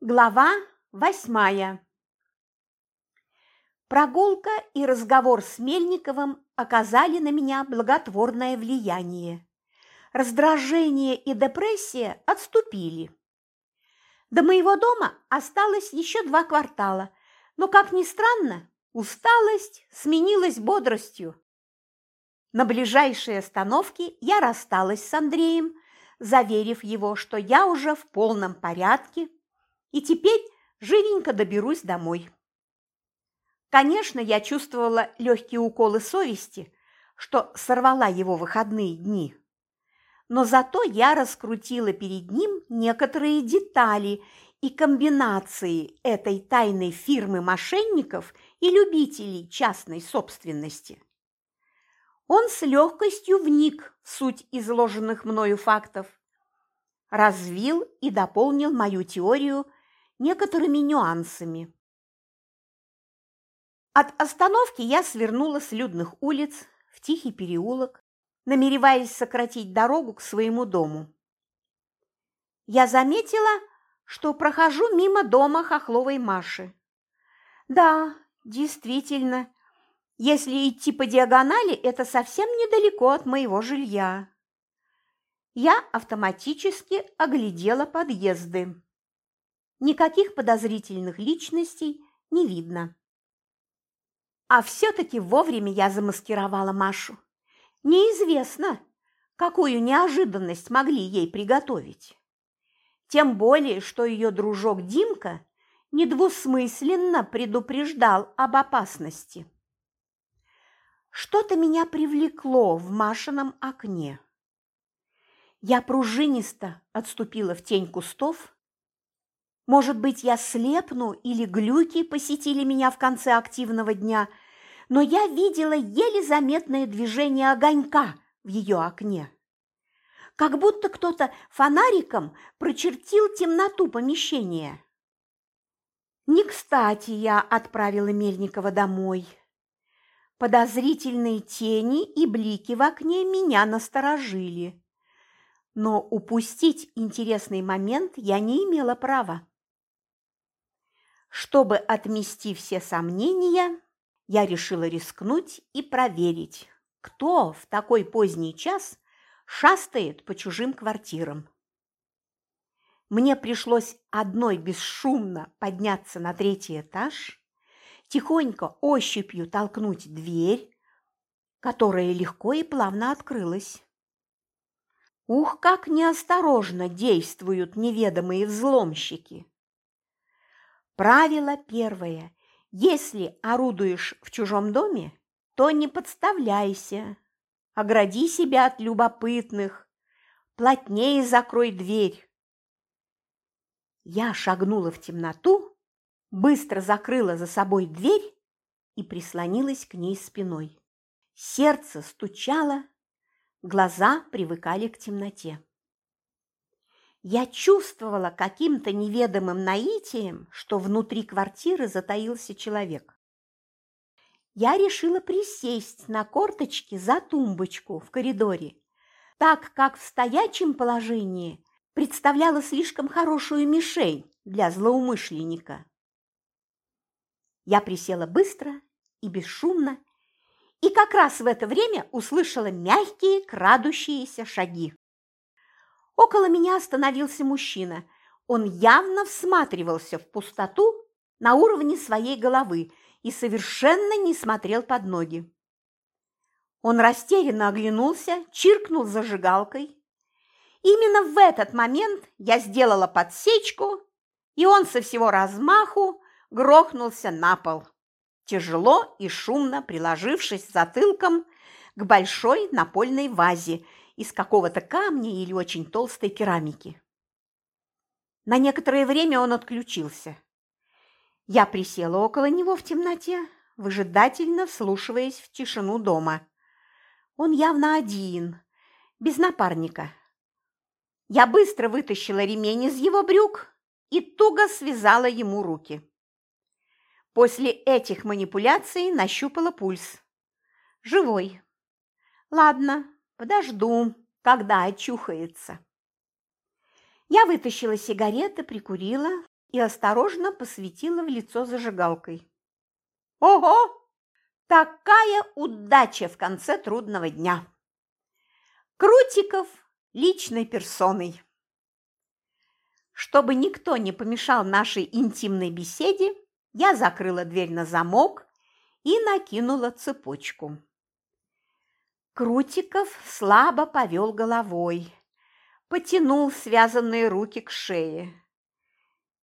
Глава восьмая Прогулка и разговор с Мельниковым оказали на меня благотворное влияние. Раздражение и депрессия отступили. До моего дома осталось еще два квартала, но, как ни странно, усталость сменилась бодростью. На ближайшей остановке я рассталась с Андреем, заверив его, что я уже в полном порядке и теперь живенько доберусь домой. Конечно, я чувствовала легкие уколы совести, что сорвала его выходные дни. Но зато я раскрутила перед ним некоторые детали и комбинации этой тайной фирмы мошенников и любителей частной собственности. Он с легкостью вник в суть изложенных мною фактов, развил и дополнил мою теорию некоторыми нюансами. От остановки я свернула с людных улиц в тихий переулок, намереваясь сократить дорогу к своему дому. Я заметила, что прохожу мимо дома Хохловой Маши. Да, действительно, если идти по диагонали, это совсем недалеко от моего жилья. Я автоматически оглядела подъезды. Никаких подозрительных личностей не видно. А все-таки вовремя я замаскировала Машу. Неизвестно, какую неожиданность могли ей приготовить. Тем более, что ее дружок Димка недвусмысленно предупреждал об опасности. Что-то меня привлекло в Машином окне. Я пружинисто отступила в тень кустов может быть, я слепну или глюки посетили меня в конце активного дня, но я видела еле заметное движение огонька в ее окне. Как будто кто-то фонариком прочертил темноту помещения. Не кстати я отправила Мельникова домой. Подозрительные тени и блики в окне меня насторожили. Но упустить интересный момент я не имела права. Чтобы отмести все сомнения, я решила рискнуть и проверить, кто в такой поздний час шастает по чужим квартирам. Мне пришлось одной бесшумно подняться на третий этаж, тихонько ощупью толкнуть дверь, которая легко и плавно открылась. Ух, как неосторожно действуют неведомые взломщики! Правило первое. Если орудуешь в чужом доме, то не подставляйся. Огради себя от любопытных. Плотнее закрой дверь. Я шагнула в темноту, быстро закрыла за собой дверь и прислонилась к ней спиной. Сердце стучало, глаза привыкали к темноте. Я чувствовала каким-то неведомым наитием, что внутри квартиры затаился человек. Я решила присесть на корточки за тумбочку в коридоре, так как в стоячем положении представляла слишком хорошую мишень для злоумышленника. Я присела быстро и бесшумно, и как раз в это время услышала мягкие крадущиеся шаги. Около меня остановился мужчина. Он явно всматривался в пустоту на уровне своей головы и совершенно не смотрел под ноги. Он растерянно оглянулся, чиркнул зажигалкой. Именно в этот момент я сделала подсечку, и он со всего размаху грохнулся на пол, тяжело и шумно приложившись затылком к большой напольной вазе из какого-то камня или очень толстой керамики. На некоторое время он отключился. Я присела около него в темноте, выжидательно вслушиваясь в тишину дома. Он явно один, без напарника. Я быстро вытащила ремень из его брюк и туго связала ему руки. После этих манипуляций нащупала пульс. Живой. Ладно, Подожду, когда очухается. Я вытащила сигареты, прикурила, и осторожно посветила в лицо зажигалкой. Ого! Такая удача в конце трудного дня! Крутиков личной персоной. Чтобы никто не помешал нашей интимной беседе, я закрыла дверь на замок и накинула цепочку. Крутиков слабо повел головой, потянул связанные руки к шее.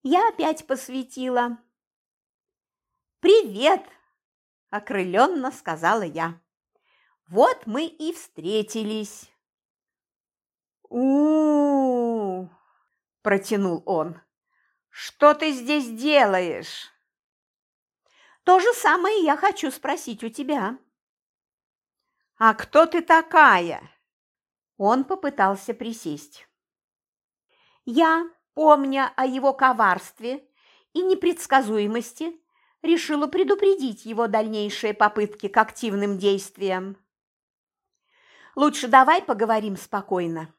Я опять посветила. «Привет!» – окрыленно сказала я. «Вот мы и встретились!» у, протянул он. «Что ты здесь делаешь?» «То же самое я хочу спросить у тебя». «А кто ты такая?» Он попытался присесть. Я, помня о его коварстве и непредсказуемости, решила предупредить его дальнейшие попытки к активным действиям. «Лучше давай поговорим спокойно.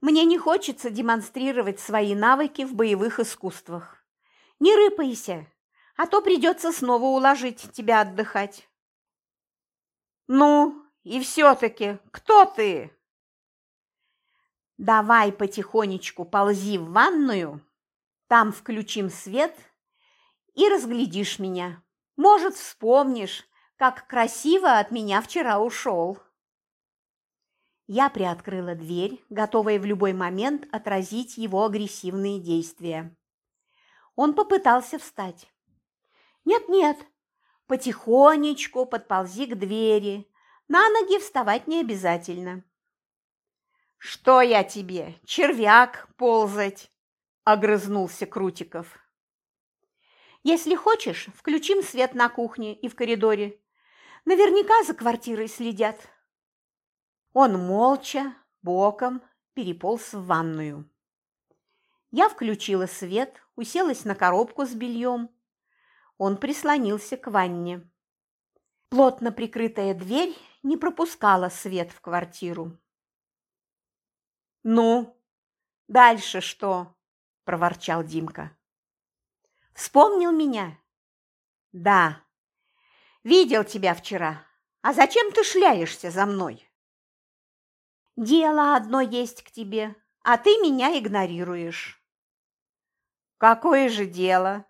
Мне не хочется демонстрировать свои навыки в боевых искусствах. Не рыпайся, а то придется снова уложить тебя отдыхать». «Ну, и все-таки, кто ты?» «Давай потихонечку ползи в ванную, там включим свет и разглядишь меня. Может, вспомнишь, как красиво от меня вчера ушел». Я приоткрыла дверь, готовая в любой момент отразить его агрессивные действия. Он попытался встать. «Нет-нет, потихонечку подползи к двери, на ноги вставать не обязательно. Что я тебе, червяк ползать? огрызнулся Крутиков. Если хочешь, включим свет на кухне и в коридоре. Наверняка за квартирой следят. Он молча, боком переполз в ванную. Я включила свет, уселась на коробку с бельем. Он прислонился к ванне. Плотно прикрытая дверь не пропускала свет в квартиру. «Ну, дальше что?» – проворчал Димка. «Вспомнил меня?» «Да. Видел тебя вчера. А зачем ты шляешься за мной?» «Дело одно есть к тебе, а ты меня игнорируешь». «Какое же дело?»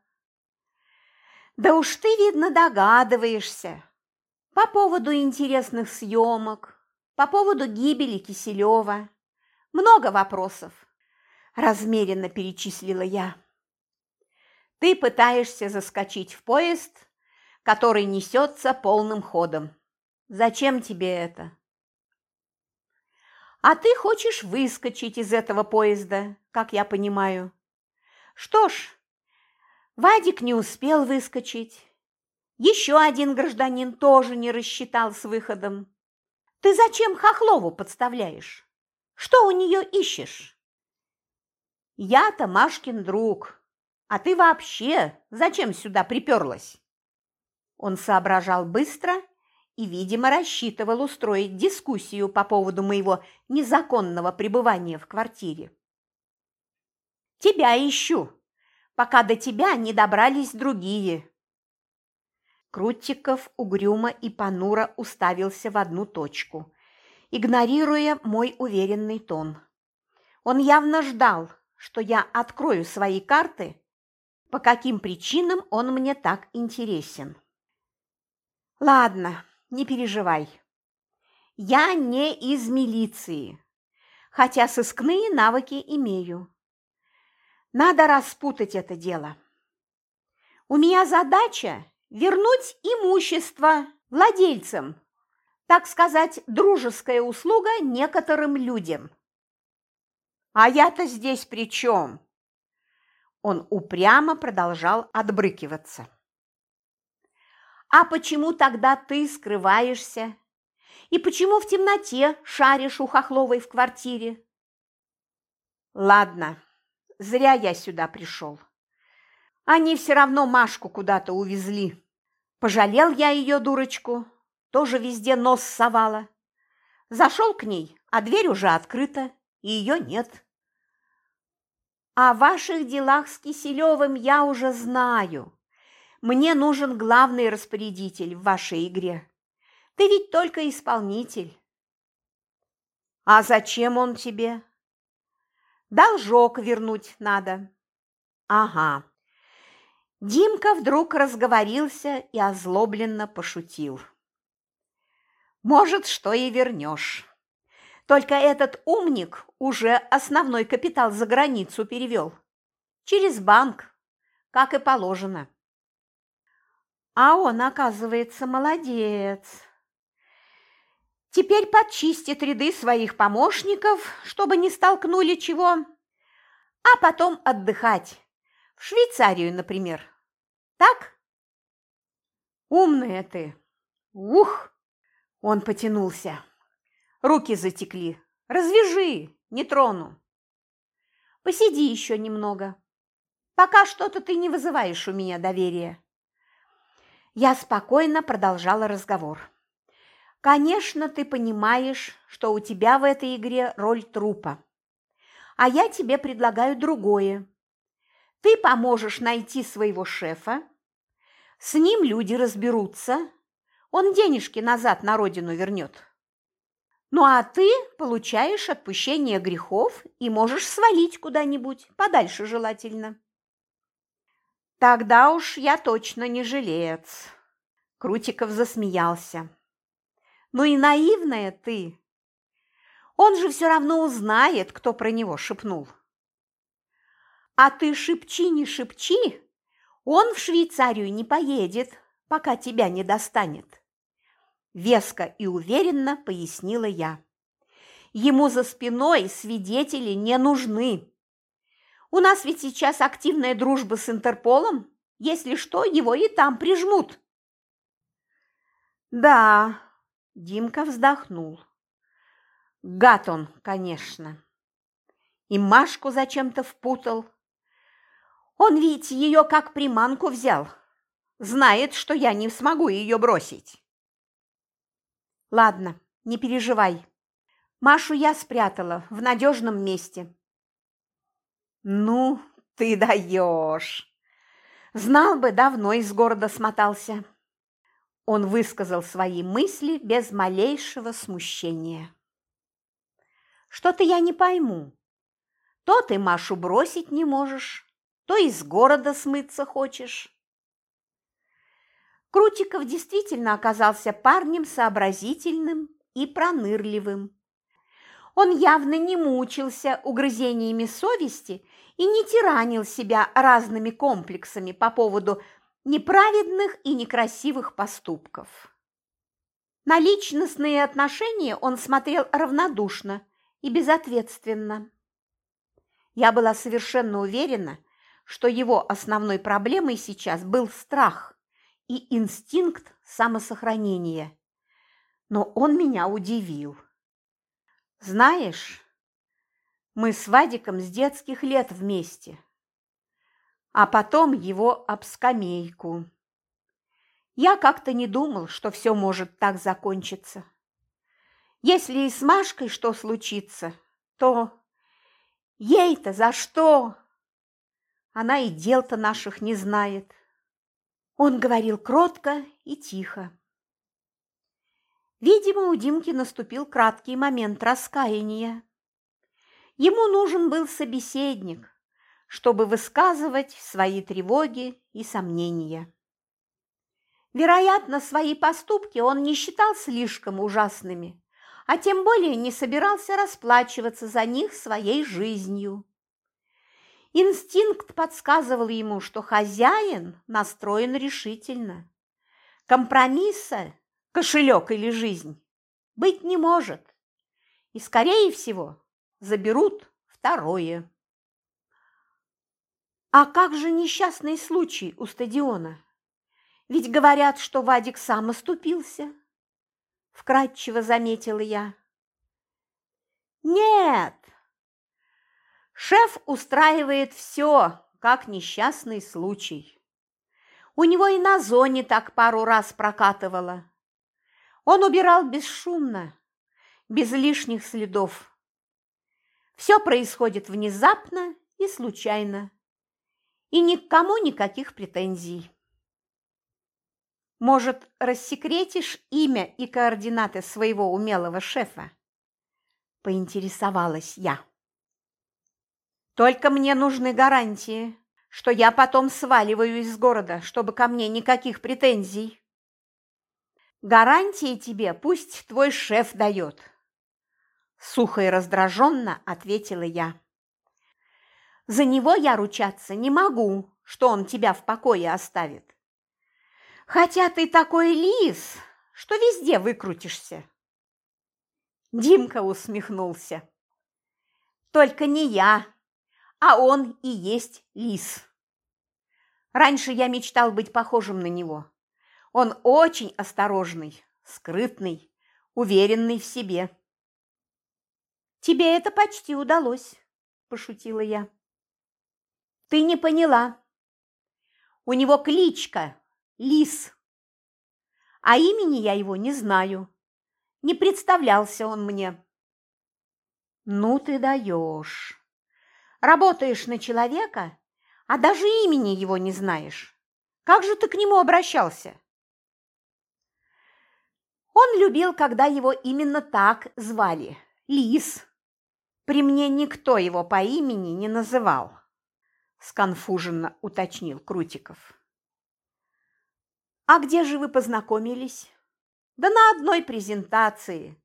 «Да уж ты, видно, догадываешься. По поводу интересных съемок, по поводу гибели Киселева. Много вопросов, размеренно перечислила я. Ты пытаешься заскочить в поезд, который несется полным ходом. Зачем тебе это? А ты хочешь выскочить из этого поезда, как я понимаю. Что ж, Вадик не успел выскочить. Еще один гражданин тоже не рассчитал с выходом. Ты зачем Хохлову подставляешь? Что у нее ищешь? Я-то Машкин друг, а ты вообще зачем сюда приперлась? Он соображал быстро и, видимо, рассчитывал устроить дискуссию по поводу моего незаконного пребывания в квартире. Тебя ищу, пока до тебя не добрались другие. Крутиков угрюмо и понуро уставился в одну точку, игнорируя мой уверенный тон. Он явно ждал, что я открою свои карты, по каким причинам он мне так интересен. Ладно, не переживай. Я не из милиции, хотя сыскные навыки имею. Надо распутать это дело. У меня задача вернуть имущество владельцам, так сказать, дружеская услуга некоторым людям. А я-то здесь при чем? Он упрямо продолжал отбрыкиваться. А почему тогда ты скрываешься? И почему в темноте шаришь у Хохловой в квартире? Ладно, зря я сюда пришел. Они все равно Машку куда-то увезли. Пожалел я ее, дурочку, тоже везде нос совала. Зашел к ней, а дверь уже открыта, и ее нет. О ваших делах с Киселевым я уже знаю. Мне нужен главный распорядитель в вашей игре. Ты ведь только исполнитель. А зачем он тебе? Должок вернуть надо. Ага. Димка вдруг разговорился и озлобленно пошутил. Может, что и вернешь. Только этот умник уже основной капитал за границу перевел. Через банк, как и положено. А он, оказывается, молодец. Теперь подчистит ряды своих помощников, чтобы не столкнули чего, а потом отдыхать. В Швейцарию, например. Так? Умная ты. Ух! Он потянулся. Руки затекли. Развяжи, не трону. Посиди еще немного. Пока что-то ты не вызываешь у меня доверия. Я спокойно продолжала разговор. Конечно, ты понимаешь, что у тебя в этой игре роль трупа. А я тебе предлагаю другое. Ты поможешь найти своего шефа, с ним люди разберутся, он денежки назад на родину вернет. Ну а ты получаешь отпущение грехов и можешь свалить куда-нибудь, подальше желательно. Тогда уж я точно не жилец. Крутиков засмеялся. Ну и наивная ты. Он же все равно узнает, кто про него шепнул. А ты шепчи, не шепчи, он в Швейцарию не поедет, пока тебя не достанет. Веско и уверенно пояснила я. Ему за спиной свидетели не нужны. У нас ведь сейчас активная дружба с Интерполом. Если что, его и там прижмут. Да, Димка вздохнул. Гад он, конечно. И Машку зачем-то впутал. Он ведь ее как приманку взял. Знает, что я не смогу ее бросить. Ладно, не переживай. Машу я спрятала в надежном месте. «Ну, ты даешь!» Знал бы, давно из города смотался. Он высказал свои мысли без малейшего смущения. «Что-то я не пойму. То ты Машу бросить не можешь, то из города смыться хочешь». Крутиков действительно оказался парнем сообразительным и пронырливым. Он явно не мучился угрызениями совести и не тиранил себя разными комплексами по поводу неправедных и некрасивых поступков. На личностные отношения он смотрел равнодушно и безответственно. Я была совершенно уверена, что его основной проблемой сейчас был страх и инстинкт самосохранения. Но он меня удивил. Знаешь, мы с Вадиком с детских лет вместе, а потом его об скамейку. Я как-то не думал, что все может так закончиться. Если и с Машкой что случится, то ей-то за что? Она и дел-то наших не знает. Он говорил кротко и тихо. Видимо, у Димки наступил краткий момент раскаяния. Ему нужен был собеседник, чтобы высказывать свои тревоги и сомнения. Вероятно, свои поступки он не считал слишком ужасными, а тем более не собирался расплачиваться за них своей жизнью. Инстинкт подсказывал ему, что хозяин настроен решительно. Компромисса кошелек или жизнь, быть не может. И, скорее всего, заберут второе. А как же несчастный случай у стадиона? Ведь говорят, что Вадик сам оступился. Вкратчиво заметила я. Нет, шеф устраивает все, как несчастный случай. У него и на зоне так пару раз прокатывало. Он убирал бесшумно, без лишних следов. Все происходит внезапно и случайно. И ни к кому никаких претензий. Может, рассекретишь имя и координаты своего умелого шефа? Поинтересовалась я. Только мне нужны гарантии, что я потом сваливаю из города, чтобы ко мне никаких претензий. Гарантии тебе пусть твой шеф дает. Сухо и раздраженно ответила я. За него я ручаться не могу, что он тебя в покое оставит. Хотя ты такой лис, что везде выкрутишься. Димка усмехнулся. Только не я, а он и есть лис. Раньше я мечтал быть похожим на него. Он очень осторожный, скрытный, уверенный в себе. «Тебе это почти удалось», – пошутила я. «Ты не поняла. У него кличка Лис. А имени я его не знаю. Не представлялся он мне». «Ну ты даешь. Работаешь на человека, а даже имени его не знаешь. Как же ты к нему обращался?» Он любил, когда его именно так звали – Лис. При мне никто его по имени не называл, сконфуженно уточнил Крутиков. А где же вы познакомились? Да на одной презентации.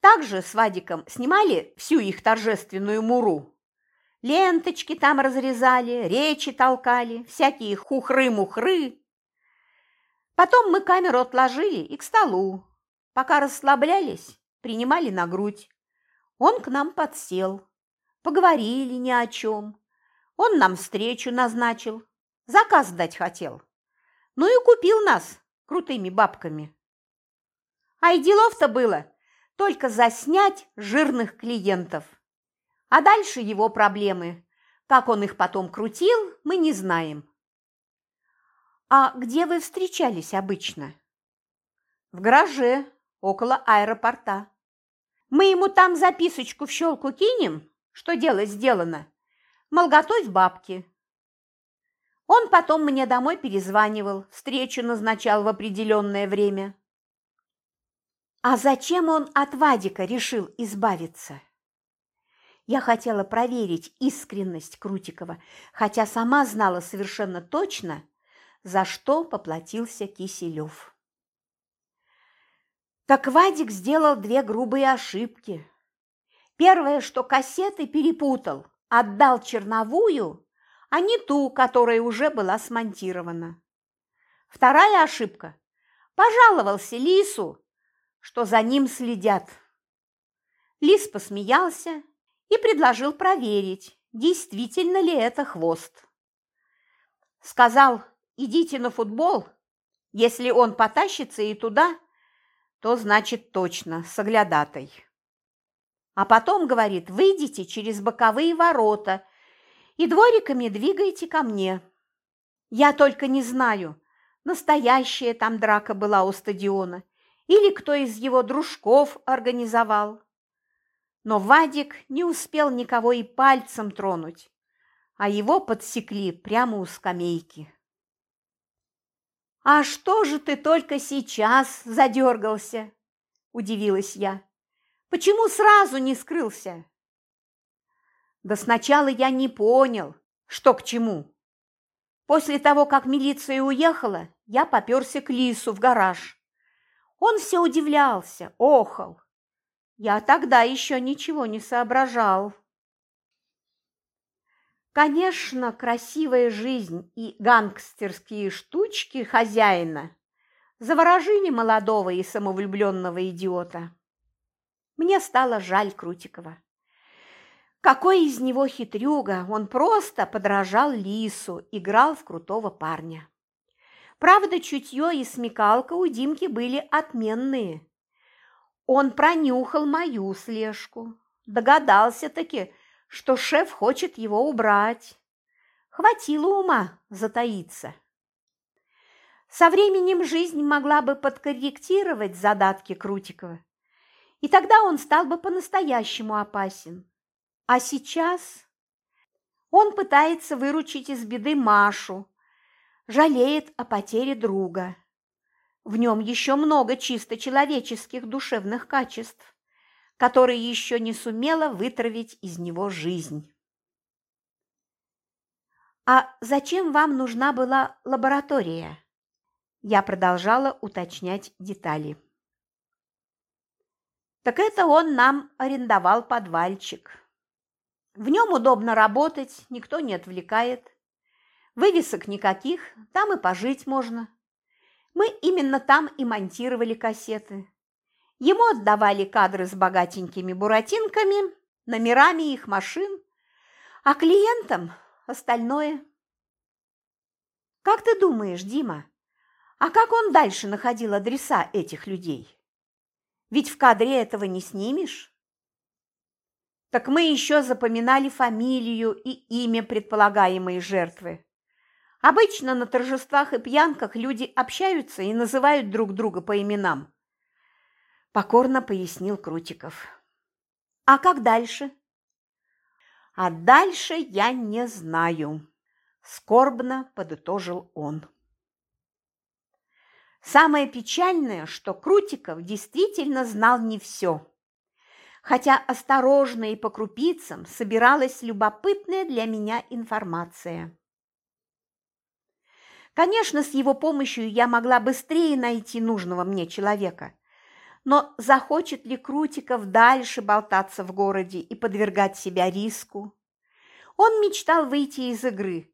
Также с Вадиком снимали всю их торжественную муру. Ленточки там разрезали, речи толкали, всякие хухры-мухры. Потом мы камеру отложили и к столу. Пока расслаблялись, принимали на грудь. Он к нам подсел. Поговорили ни о чем. Он нам встречу назначил. Заказ дать хотел. Ну и купил нас крутыми бабками. А и делов-то было только заснять жирных клиентов. А дальше его проблемы. Как он их потом крутил, мы не знаем. А где вы встречались обычно? В гараже, около аэропорта. Мы ему там записочку в щелку кинем, что дело сделано. Мол, готовь бабки. Он потом мне домой перезванивал, встречу назначал в определенное время. А зачем он от Вадика решил избавиться? Я хотела проверить искренность Крутикова, хотя сама знала совершенно точно, за что поплатился Киселев. Так Вадик сделал две грубые ошибки. Первое, что кассеты перепутал, отдал черновую, а не ту, которая уже была смонтирована. Вторая ошибка – пожаловался Лису, что за ним следят. Лис посмеялся и предложил проверить, действительно ли это хвост. Сказал, идите на футбол, если он потащится и туда, то значит точно соглядатай. А потом, говорит, выйдите через боковые ворота и двориками двигайте ко мне. Я только не знаю, настоящая там драка была у стадиона или кто из его дружков организовал. Но Вадик не успел никого и пальцем тронуть, а его подсекли прямо у скамейки. «А что же ты только сейчас задергался?» – удивилась я. «Почему сразу не скрылся?» Да сначала я не понял, что к чему. После того, как милиция уехала, я попёрся к Лису в гараж. Он все удивлялся, охал. Я тогда еще ничего не соображал. Конечно, красивая жизнь и гангстерские штучки хозяина заворожили молодого и самовлюбленного идиота. Мне стало жаль Крутикова. Какой из него хитрюга, он просто подражал лису, играл в крутого парня. Правда, чутье и смекалка у Димки были отменные. Он пронюхал мою слежку, догадался-таки, что шеф хочет его убрать. Хватило ума затаиться. Со временем жизнь могла бы подкорректировать задатки Крутикова, и тогда он стал бы по-настоящему опасен. А сейчас Он пытается выручить из беды Машу, жалеет о потере друга. В нем еще много чисто человеческих душевных качеств, которые еще не сумела вытравить из него жизнь. «А зачем вам нужна была лаборатория?» Я продолжала уточнять детали. «Так это он нам арендовал подвальчик. В нем удобно работать, никто не отвлекает. Вывесок никаких, там и пожить можно. Мы именно там и монтировали кассеты. Ему отдавали кадры с богатенькими буратинками, номерами их машин, а клиентам – остальное. Как ты думаешь, Дима, а как он дальше находил адреса этих людей? Ведь в кадре этого не снимешь. Так мы еще запоминали фамилию и имя предполагаемой жертвы. Обычно на торжествах и пьянках люди общаются и называют друг друга по именам. Покорно пояснил Крутиков. А как дальше? А дальше я не знаю, скорбно подытожил он. Самое печальное, что Крутиков действительно знал не все хотя осторожно и по крупицам собиралась любопытная для меня информация. Конечно, с его помощью я могла быстрее найти нужного мне человека, но захочет ли Крутиков дальше болтаться в городе и подвергать себя риску? Он мечтал выйти из игры,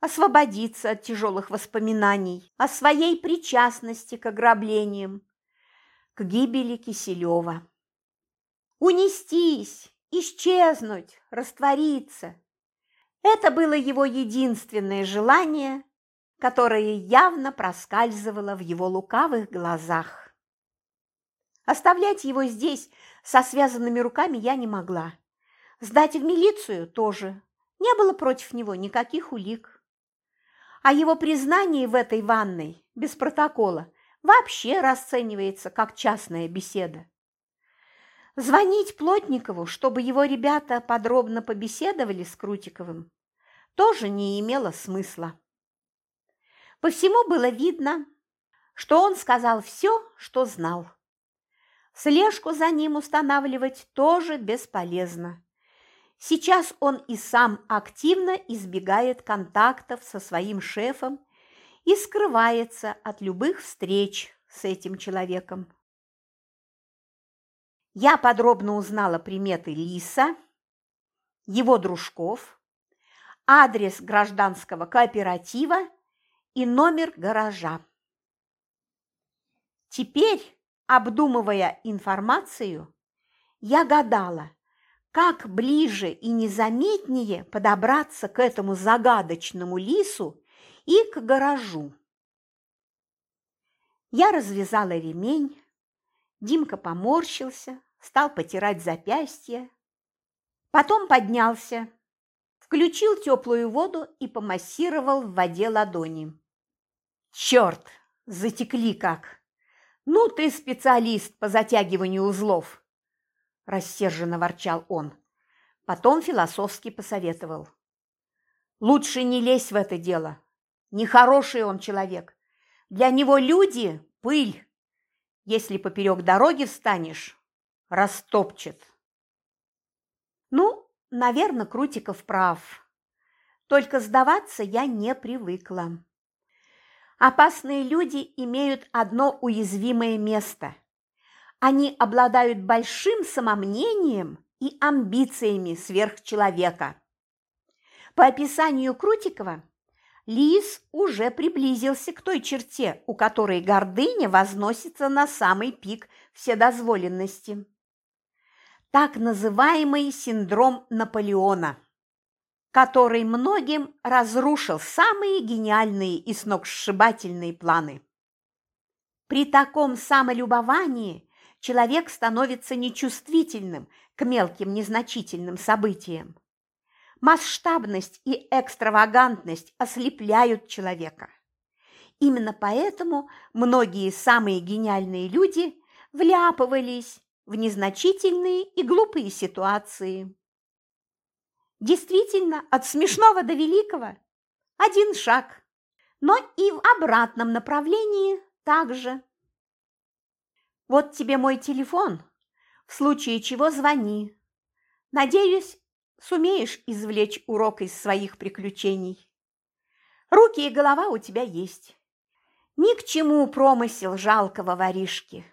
освободиться от тяжелых воспоминаний о своей причастности к ограблениям, к гибели Киселева унестись, исчезнуть, раствориться. Это было его единственное желание, которое явно проскальзывало в его лукавых глазах. Оставлять его здесь со связанными руками я не могла. Сдать в милицию тоже. Не было против него никаких улик. А его признание в этой ванной, без протокола, вообще расценивается как частная беседа. Звонить Плотникову, чтобы его ребята подробно побеседовали с Крутиковым, тоже не имело смысла. По всему было видно, что он сказал все, что знал. Слежку за ним устанавливать тоже бесполезно. Сейчас он и сам активно избегает контактов со своим шефом и скрывается от любых встреч с этим человеком я подробно узнала приметы Лиса, его дружков, адрес гражданского кооператива и номер гаража. Теперь, обдумывая информацию, я гадала, как ближе и незаметнее подобраться к этому загадочному лису и к гаражу. Я развязала ремень, Димка поморщился, стал потирать запястье. Потом поднялся, включил теплую воду и помассировал в воде ладони. «Черт, затекли как! Ну ты специалист по затягиванию узлов!» Рассерженно ворчал он. Потом философски посоветовал. «Лучше не лезь в это дело. Нехороший он человек. Для него люди – пыль. Если поперек дороги встанешь, растопчет. Ну, наверное, Крутиков прав. Только сдаваться я не привыкла. Опасные люди имеют одно уязвимое место. Они обладают большим самомнением и амбициями сверхчеловека. По описанию Крутикова, Лис уже приблизился к той черте, у которой гордыня возносится на самый пик вседозволенности. Так называемый синдром Наполеона, который многим разрушил самые гениальные и сногсшибательные планы. При таком самолюбовании человек становится нечувствительным к мелким незначительным событиям. Масштабность и экстравагантность ослепляют человека. Именно поэтому многие самые гениальные люди вляпывались в незначительные и глупые ситуации. Действительно, от смешного до великого один шаг, но и в обратном направлении также. Вот тебе мой телефон, в случае чего звони. Надеюсь, сумеешь извлечь урок из своих приключений. Руки и голова у тебя есть. Ни к чему промысел жалкого воришки,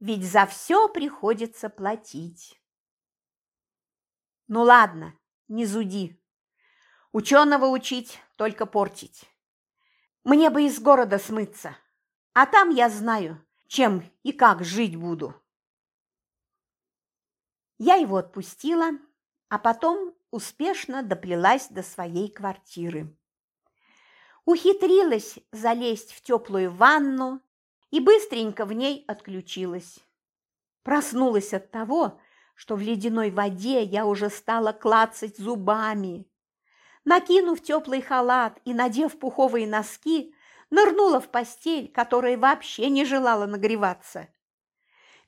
ведь за все приходится платить. Ну ладно, не зуди. Ученого учить, только портить. Мне бы из города смыться, а там я знаю, чем и как жить буду. Я его отпустила, а потом успешно доплелась до своей квартиры. Ухитрилась залезть в теплую ванну и быстренько в ней отключилась. Проснулась от того, что в ледяной воде я уже стала клацать зубами. Накинув теплый халат и надев пуховые носки, нырнула в постель, которая вообще не желала нагреваться.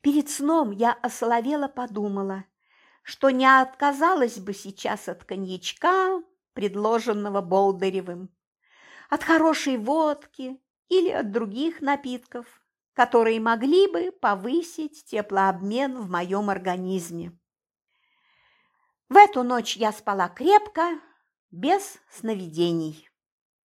Перед сном я осоловела подумала, что не отказалась бы сейчас от коньячка, предложенного Болдыревым, от хорошей водки или от других напитков, которые могли бы повысить теплообмен в моем организме. В эту ночь я спала крепко, без сновидений.